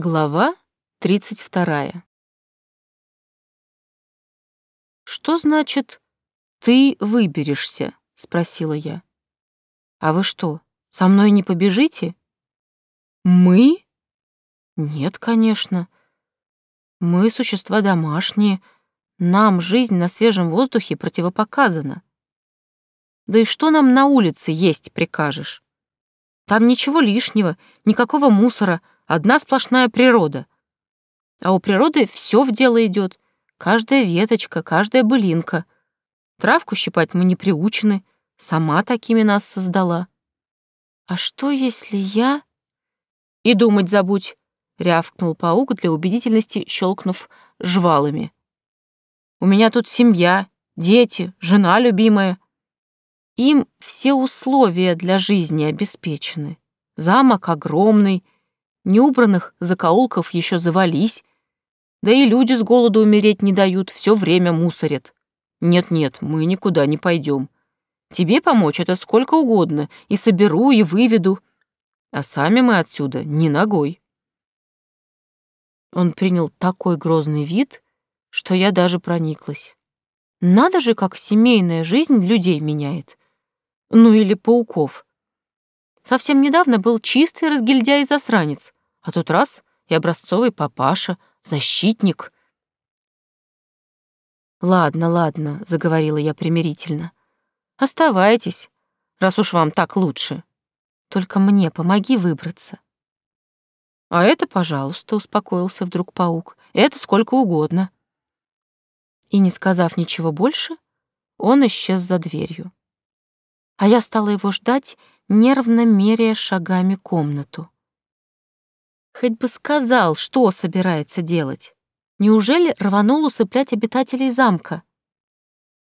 Глава 32. «Что значит «ты выберешься»?» — спросила я. «А вы что, со мной не побежите?» «Мы?» «Нет, конечно. Мы существа домашние. Нам жизнь на свежем воздухе противопоказана. Да и что нам на улице есть прикажешь? Там ничего лишнего, никакого мусора — Одна сплошная природа. А у природы все в дело идет. Каждая веточка, каждая былинка. Травку щипать мы не приучены. Сама такими нас создала. А что, если я... И думать забудь, рявкнул паук для убедительности, щелкнув жвалами. У меня тут семья, дети, жена любимая. Им все условия для жизни обеспечены. Замок огромный, неубранных закоулков еще завались, да и люди с голоду умереть не дают, все время мусорят. Нет-нет, мы никуда не пойдем. Тебе помочь это сколько угодно, и соберу, и выведу. А сами мы отсюда не ногой. Он принял такой грозный вид, что я даже прониклась. Надо же, как семейная жизнь людей меняет. Ну или пауков. Совсем недавно был чистый разгильдяй-засранец, а тут раз и образцовый папаша, защитник. «Ладно, ладно», — заговорила я примирительно. «Оставайтесь, раз уж вам так лучше. Только мне помоги выбраться». «А это, пожалуйста», — успокоился вдруг паук. «Это сколько угодно». И, не сказав ничего больше, он исчез за дверью. А я стала его ждать, нервно меряя шагами комнату. Хоть бы сказал, что собирается делать. Неужели рванул усыплять обитателей замка?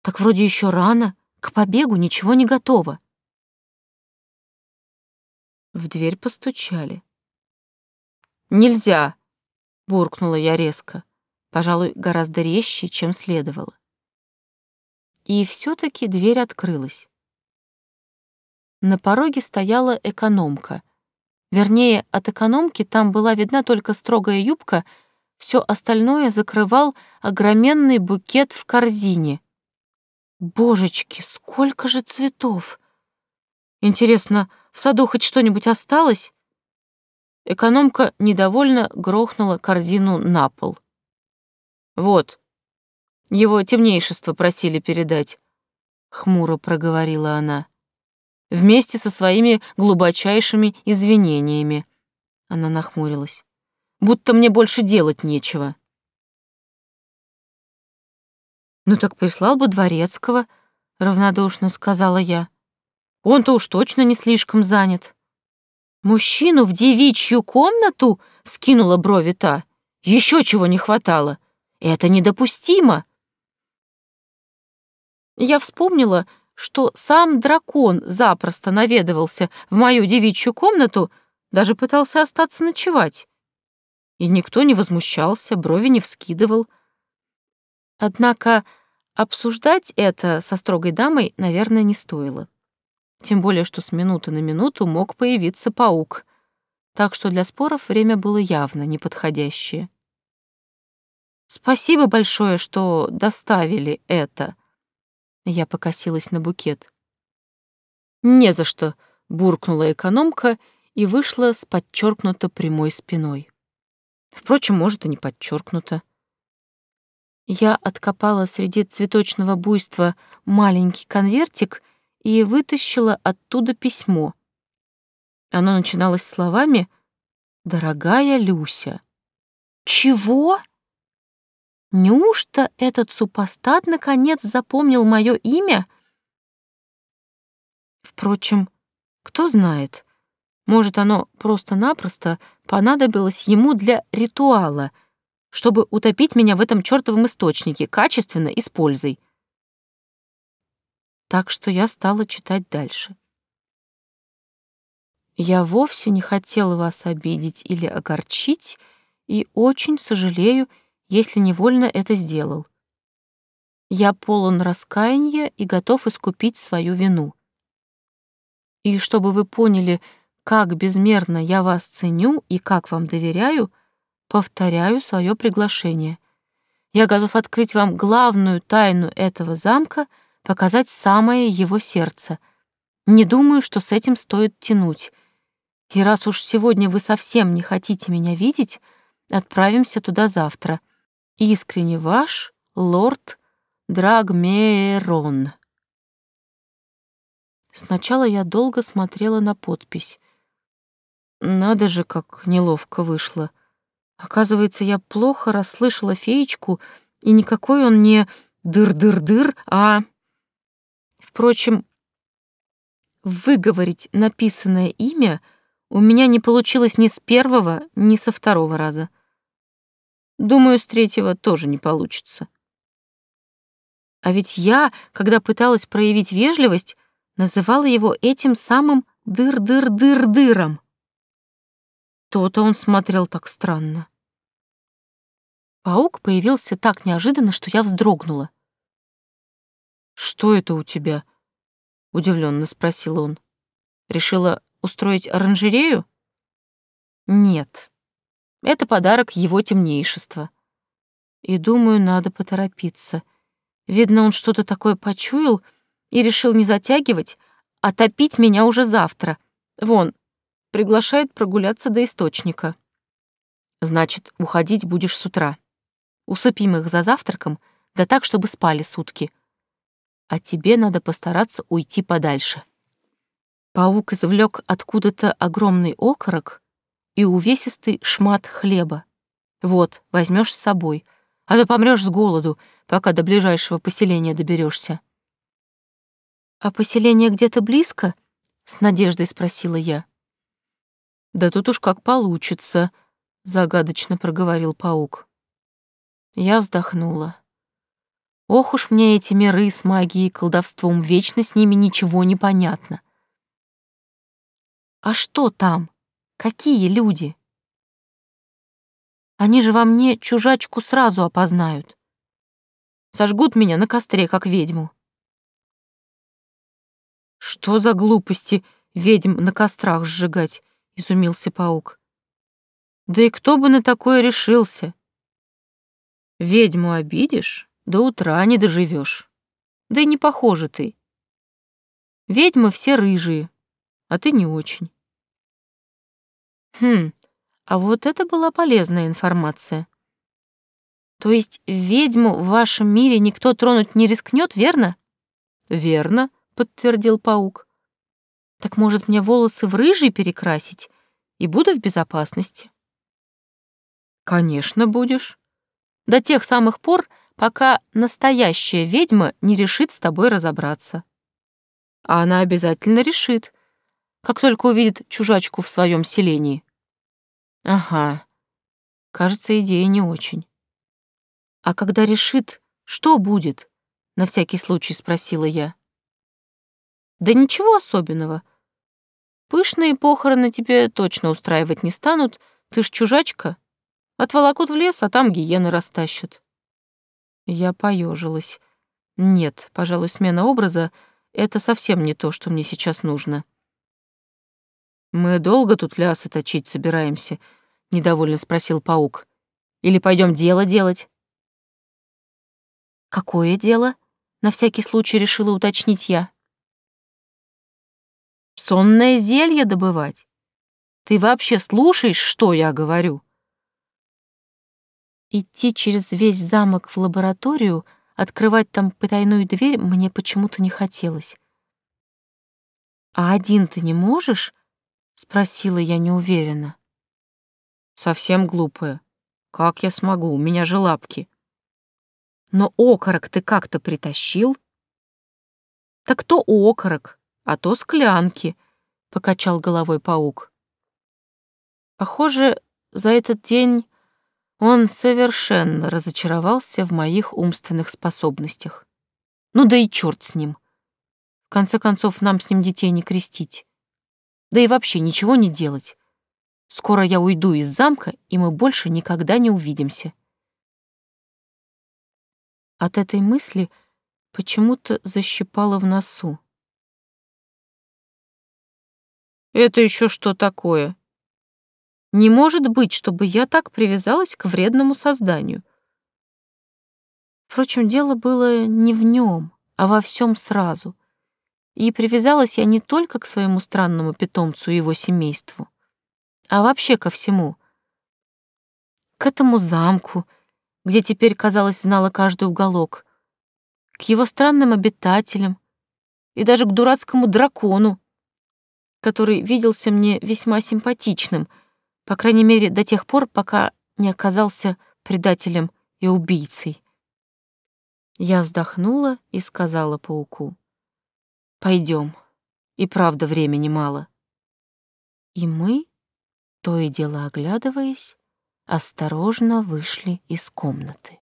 Так вроде еще рано, к побегу ничего не готово. В дверь постучали. «Нельзя!» — буркнула я резко, пожалуй, гораздо резче, чем следовало. И все таки дверь открылась. На пороге стояла экономка — Вернее, от экономки там была видна только строгая юбка, все остальное закрывал огроменный букет в корзине. Божечки, сколько же цветов! Интересно, в саду хоть что-нибудь осталось? Экономка недовольно грохнула корзину на пол. «Вот, его темнейшество просили передать», — хмуро проговорила она вместе со своими глубочайшими извинениями. Она нахмурилась. Будто мне больше делать нечего. «Ну так прислал бы Дворецкого», — равнодушно сказала я. «Он-то уж точно не слишком занят». «Мужчину в девичью комнату?» — скинула брови та. «Еще чего не хватало. Это недопустимо». Я вспомнила, что сам дракон запросто наведывался в мою девичью комнату, даже пытался остаться ночевать. И никто не возмущался, брови не вскидывал. Однако обсуждать это со строгой дамой, наверное, не стоило. Тем более, что с минуты на минуту мог появиться паук. Так что для споров время было явно неподходящее. «Спасибо большое, что доставили это», я покосилась на букет. «Не за что», — буркнула экономка и вышла с подчеркнуто прямой спиной. Впрочем, может, и не подчеркнуто. Я откопала среди цветочного буйства маленький конвертик и вытащила оттуда письмо. Оно начиналось словами «Дорогая Люся». «Чего?» Неужто этот супостат наконец запомнил мое имя? Впрочем, кто знает, может, оно просто-напросто понадобилось ему для ритуала, чтобы утопить меня в этом чертовом источнике качественно и с пользой. Так что я стала читать дальше. Я вовсе не хотела вас обидеть или огорчить и очень сожалею, если невольно это сделал. Я полон раскаяния и готов искупить свою вину. И чтобы вы поняли, как безмерно я вас ценю и как вам доверяю, повторяю свое приглашение. Я готов открыть вам главную тайну этого замка, показать самое его сердце. Не думаю, что с этим стоит тянуть. И раз уж сегодня вы совсем не хотите меня видеть, отправимся туда завтра. Искренне ваш, лорд Драгмерон. Сначала я долго смотрела на подпись. Надо же, как неловко вышло. Оказывается, я плохо расслышала феечку, и никакой он не дыр-дыр-дыр, а... Впрочем, выговорить написанное имя у меня не получилось ни с первого, ни со второго раза. Думаю, с третьего тоже не получится. А ведь я, когда пыталась проявить вежливость, называла его этим самым дыр-дыр-дыр-дыром. То-то он смотрел так странно. Паук появился так неожиданно, что я вздрогнула. «Что это у тебя?» — удивленно спросил он. «Решила устроить оранжерею?» «Нет, это подарок его темнейшества. И думаю, надо поторопиться. Видно, он что-то такое почуял и решил не затягивать, а топить меня уже завтра. Вон, приглашает прогуляться до источника. Значит, уходить будешь с утра. Усыпим их за завтраком, да так, чтобы спали сутки. А тебе надо постараться уйти подальше. Паук извлек откуда-то огромный окорок и увесистый шмат хлеба. Вот, возьмешь с собой, а то помрешь с голоду, пока до ближайшего поселения доберешься. А поселение где-то близко? с надеждой спросила я. Да тут уж как получится, загадочно проговорил паук. Я вздохнула. Ох уж мне эти миры с магией и колдовством, вечно с ними ничего не понятно. А что там? Какие люди? Они же во мне чужачку сразу опознают. Сожгут меня на костре, как ведьму. Что за глупости ведьм на кострах сжигать? — изумился паук. «Да и кто бы на такое решился? Ведьму обидишь, до утра не доживешь. Да и не похожа ты. Ведьмы все рыжие, а ты не очень». Хм, а вот это была полезная информация. То есть ведьму в вашем мире никто тронуть не рискнет, верно? Верно, подтвердил паук. Так может мне волосы в рыжий перекрасить и буду в безопасности? Конечно, будешь. До тех самых пор, пока настоящая ведьма не решит с тобой разобраться. А она обязательно решит, как только увидит чужачку в своем селении. Ага, кажется, идея не очень. А когда решит, что будет? На всякий случай спросила я. Да ничего особенного. Пышные похороны тебе точно устраивать не станут, ты ж чужачка. Отволокут в лес, а там гиены растащат. Я поежилась. Нет, пожалуй, смена образа — это совсем не то, что мне сейчас нужно. «Мы долго тут лясы точить собираемся?» — недовольно спросил паук. «Или пойдем дело делать?» «Какое дело?» — на всякий случай решила уточнить я. Сонное зелье добывать? Ты вообще слушаешь, что я говорю? Идти через весь замок в лабораторию, открывать там потайную дверь мне почему-то не хотелось. «А один ты не можешь?» — спросила я неуверенно. «Совсем глупая. Как я смогу? У меня же лапки». «Но окорок ты как-то притащил?» «Так кто окорок?» а то склянки», — покачал головой паук. Похоже, за этот день он совершенно разочаровался в моих умственных способностях. Ну да и черт с ним. В конце концов, нам с ним детей не крестить. Да и вообще ничего не делать. Скоро я уйду из замка, и мы больше никогда не увидимся. От этой мысли почему-то защипало в носу. Это еще что такое? Не может быть, чтобы я так привязалась к вредному созданию. Впрочем, дело было не в нем, а во всем сразу. И привязалась я не только к своему странному питомцу и его семейству, а вообще ко всему. К этому замку, где теперь, казалось, знала каждый уголок, к его странным обитателям и даже к дурацкому дракону, который виделся мне весьма симпатичным, по крайней мере, до тех пор, пока не оказался предателем и убийцей. Я вздохнула и сказала пауку. «Пойдем, и правда времени мало». И мы, то и дело оглядываясь, осторожно вышли из комнаты.